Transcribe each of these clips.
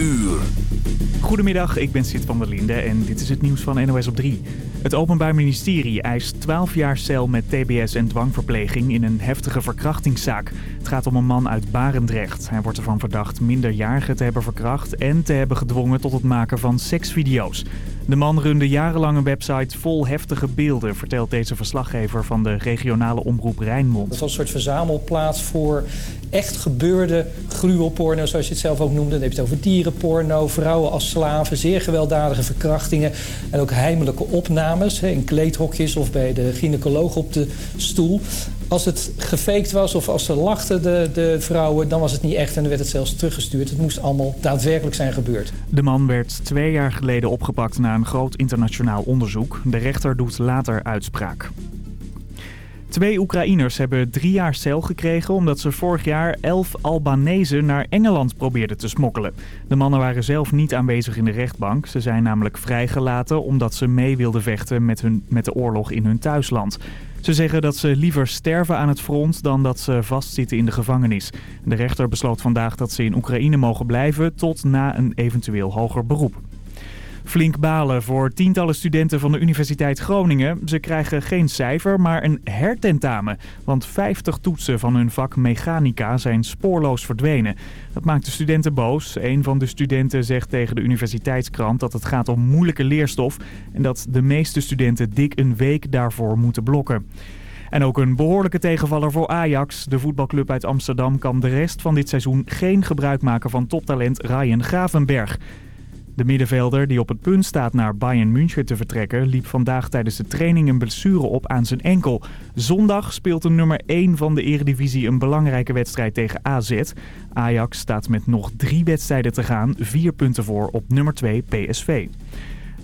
uur. Goedemiddag, ik ben Sid van der Linde en dit is het nieuws van NOS op 3. Het Openbaar Ministerie eist 12 jaar cel met tbs en dwangverpleging in een heftige verkrachtingszaak. Het gaat om een man uit Barendrecht. Hij wordt ervan verdacht minderjarigen te hebben verkracht en te hebben gedwongen tot het maken van seksvideo's. De man runde jarenlang een website vol heftige beelden, vertelt deze verslaggever van de regionale omroep Rijnmond. Het was een soort verzamelplaats voor echt gebeurde gruwelporno, zoals je het zelf ook noemde. Dan heb je het over dierenporno, vrouwen als slaven, zeer gewelddadige verkrachtingen. En ook heimelijke opnames in kleedhokjes of bij de gynaecoloog op de stoel. Als het gefaked was of als ze lachten, de, de vrouwen, dan was het niet echt en dan werd het zelfs teruggestuurd. Het moest allemaal daadwerkelijk zijn gebeurd. De man werd twee jaar geleden opgepakt na een groot internationaal onderzoek. De rechter doet later uitspraak. Twee Oekraïners hebben drie jaar cel gekregen omdat ze vorig jaar elf Albanese naar Engeland probeerden te smokkelen. De mannen waren zelf niet aanwezig in de rechtbank. Ze zijn namelijk vrijgelaten omdat ze mee wilden vechten met, hun, met de oorlog in hun thuisland. Ze zeggen dat ze liever sterven aan het front dan dat ze vastzitten in de gevangenis. De rechter besloot vandaag dat ze in Oekraïne mogen blijven tot na een eventueel hoger beroep. Flink balen voor tientallen studenten van de Universiteit Groningen. Ze krijgen geen cijfer, maar een hertentamen. Want 50 toetsen van hun vak mechanica zijn spoorloos verdwenen. Dat maakt de studenten boos. Een van de studenten zegt tegen de universiteitskrant dat het gaat om moeilijke leerstof... en dat de meeste studenten dik een week daarvoor moeten blokken. En ook een behoorlijke tegenvaller voor Ajax. De voetbalclub uit Amsterdam kan de rest van dit seizoen geen gebruik maken van toptalent Ryan Gravenberg. De middenvelder, die op het punt staat naar Bayern München te vertrekken, liep vandaag tijdens de training een blessure op aan zijn enkel. Zondag speelt de nummer 1 van de eredivisie een belangrijke wedstrijd tegen AZ. Ajax staat met nog drie wedstrijden te gaan, vier punten voor op nummer 2 PSV.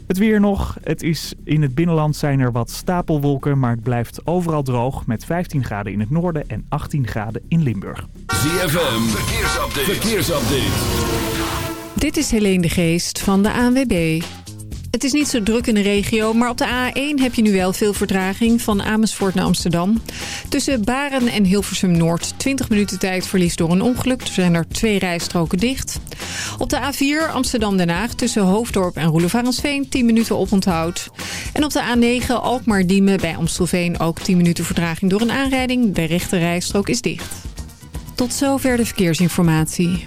Het weer nog. Het is in het binnenland zijn er wat stapelwolken, maar het blijft overal droog met 15 graden in het noorden en 18 graden in Limburg. ZFM, verkeersupdate. verkeersupdate. Dit is Helene de Geest van de ANWB. Het is niet zo druk in de regio, maar op de A1 heb je nu wel veel vertraging van Amersfoort naar Amsterdam. Tussen Baren en Hilversum Noord 20 minuten tijd verlies door een ongeluk. Er zijn er twee rijstroken dicht. Op de A4 Amsterdam-Den Haag tussen Hoofddorp en Roelevarensveen 10 minuten oponthoud. En op de A9 Alkmaar-Diemen bij Amstelveen ook 10 minuten vertraging door een aanrijding. De rechte rijstrook is dicht. Tot zover de verkeersinformatie.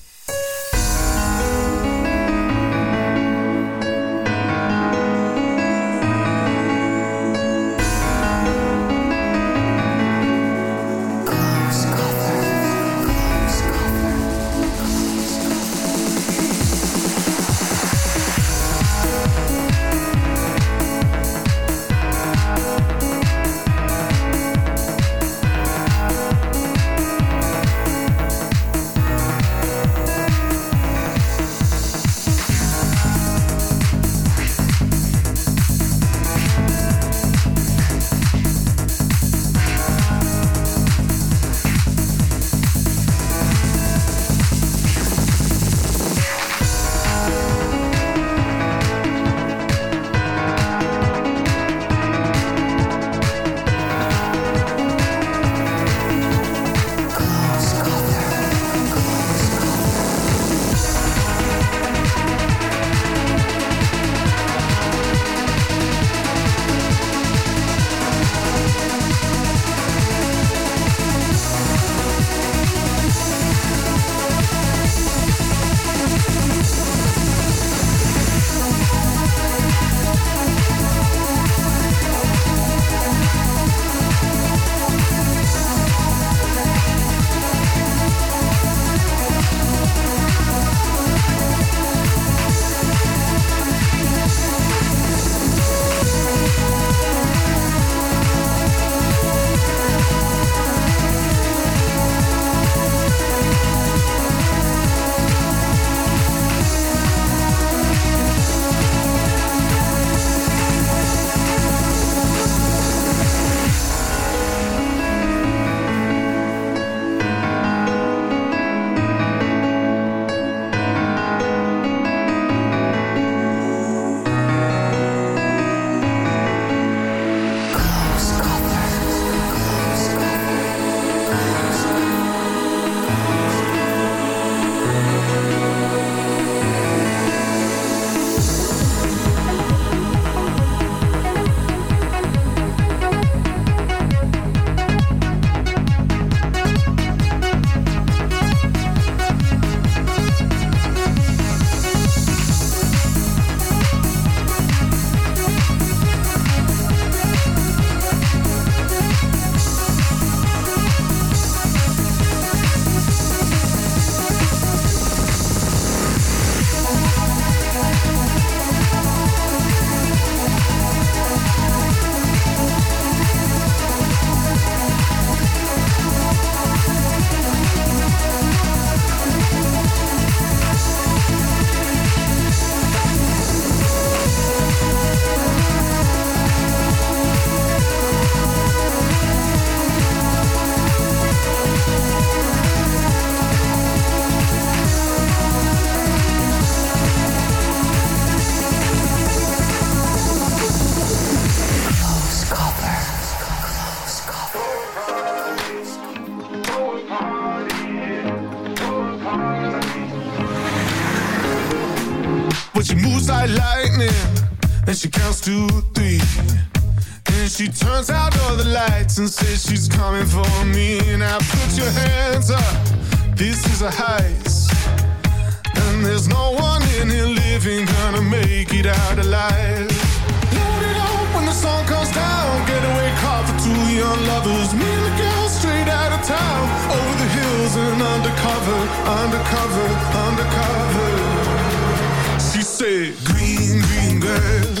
and say she's coming for me. Now put your hands up, this is a heist. And there's no one in here living gonna make it out alive. Load it up when the sun comes down. Getaway car for two young lovers. Me and the girl straight out of town. Over the hills and undercover, undercover, undercover. She said, Green, green girl.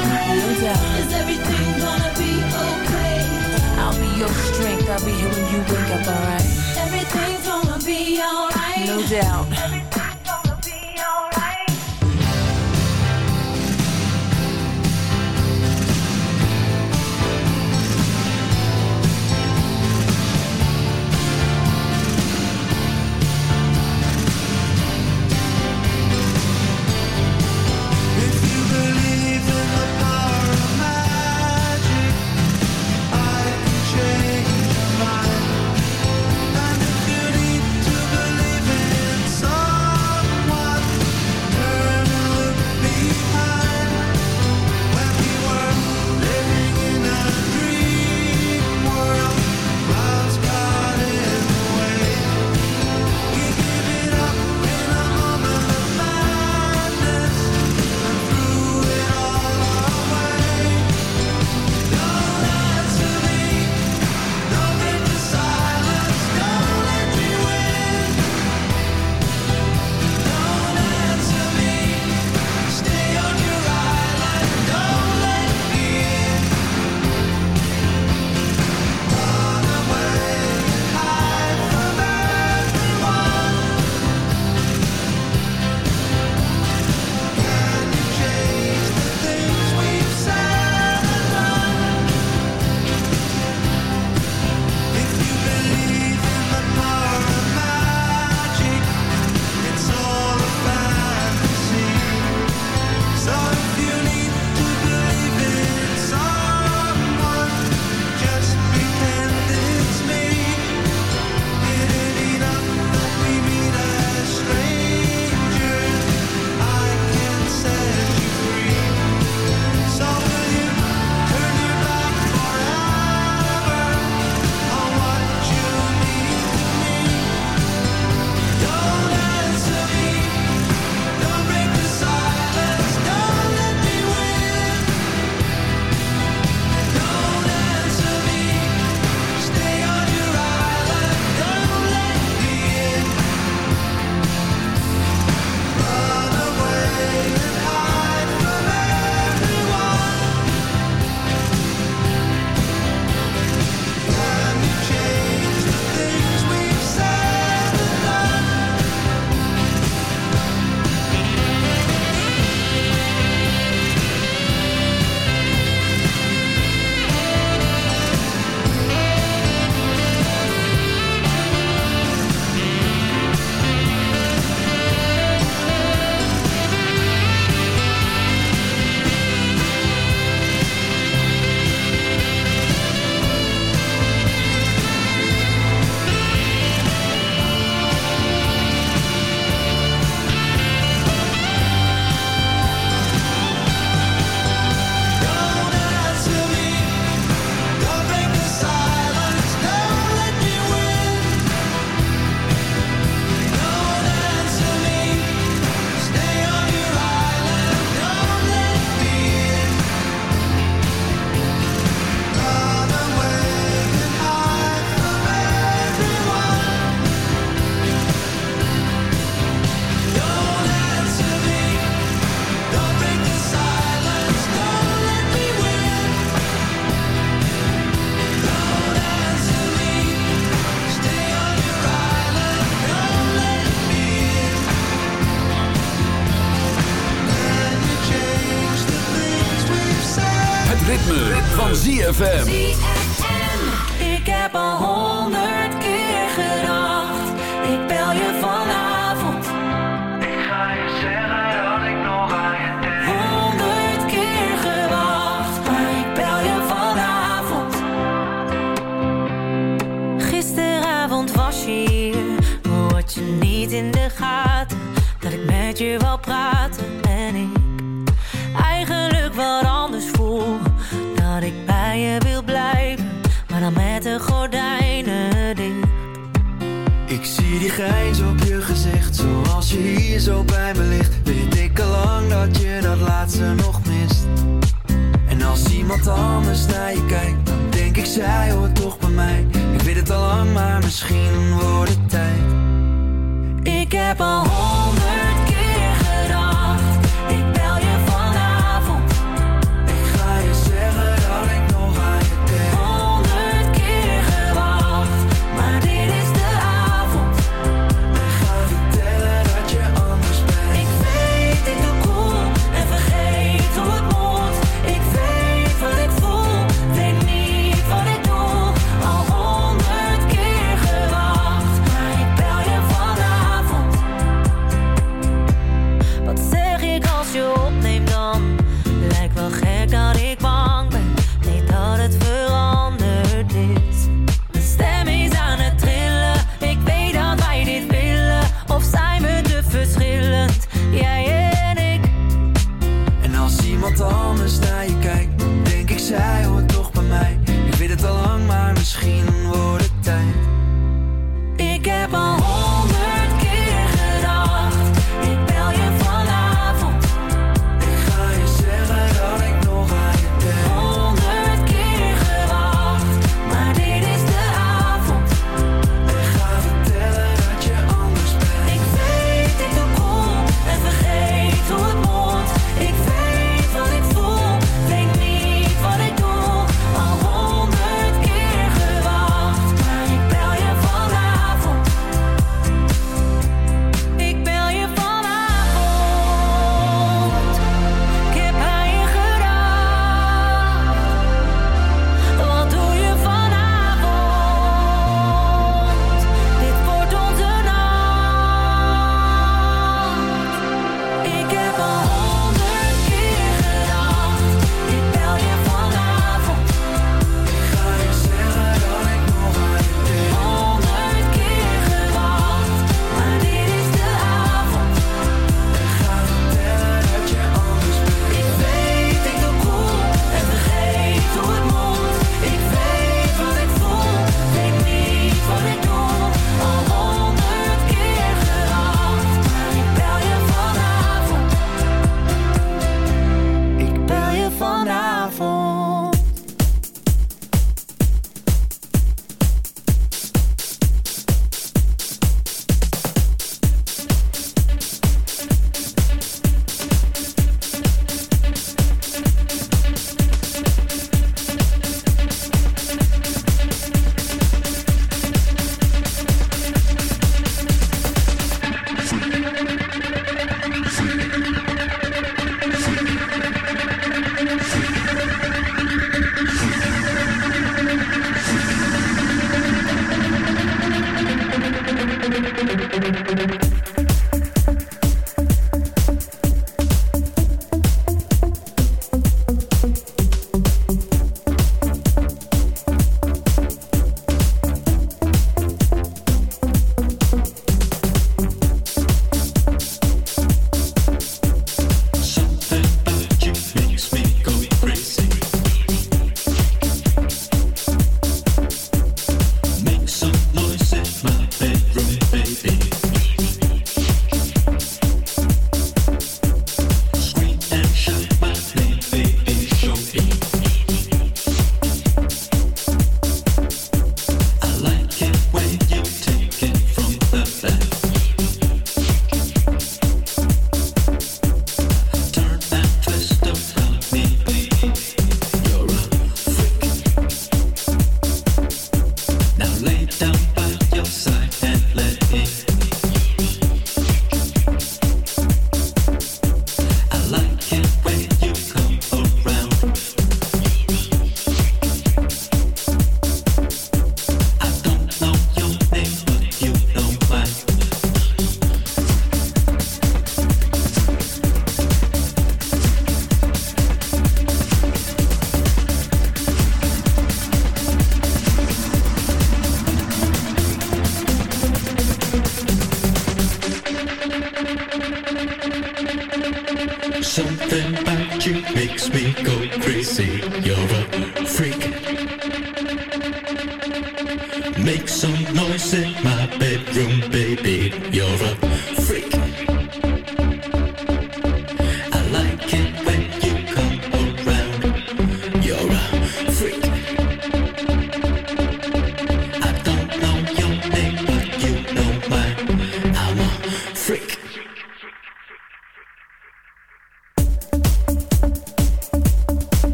Is everything gonna be okay? I'll be your strength. I'll be here when you wake up, alright? Everything's gonna be alright. No doubt.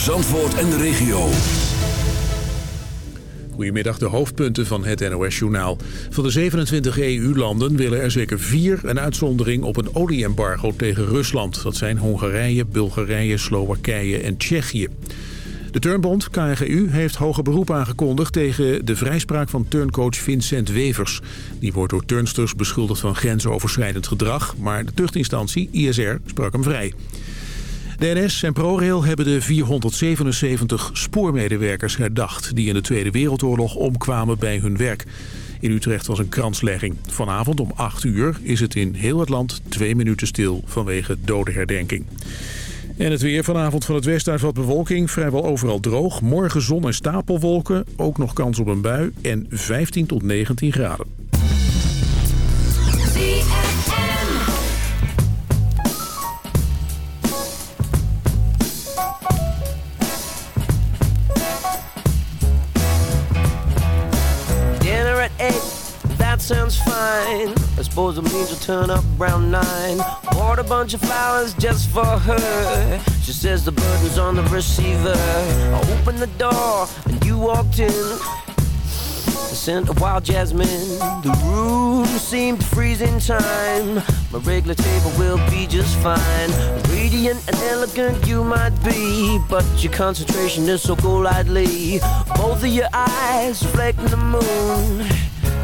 Zandvoort en de regio. Goedemiddag, de hoofdpunten van het NOS-journaal. Van de 27 EU-landen willen er zeker vier een uitzondering op een olieembargo tegen Rusland. Dat zijn Hongarije, Bulgarije, Slowakije en Tsjechië. De turnbond KNGU heeft hoger beroep aangekondigd tegen de vrijspraak van turncoach Vincent Wevers. Die wordt door turnsters beschuldigd van grensoverschrijdend gedrag, maar de tuchtinstantie ISR sprak hem vrij. De NS en ProRail hebben de 477 spoormedewerkers herdacht... die in de Tweede Wereldoorlog omkwamen bij hun werk. In Utrecht was een kranslegging. Vanavond om 8 uur is het in heel het land twee minuten stil vanwege dodenherdenking. En het weer vanavond van het westen uit wat bewolking. Vrijwel overal droog. Morgen zon en stapelwolken. Ook nog kans op een bui. En 15 tot 19 graden. That sounds fine. I suppose it means you'll turn up around nine. Bought a bunch of flowers just for her. She says the burden's on the receiver. I opened the door and you walked in. The scent of wild jasmine. The room seemed to freeze in time. My regular table will be just fine. Radiant and elegant you might be, but your concentration is so golightly. Both of your eyes reflecting the moon.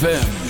ZFM.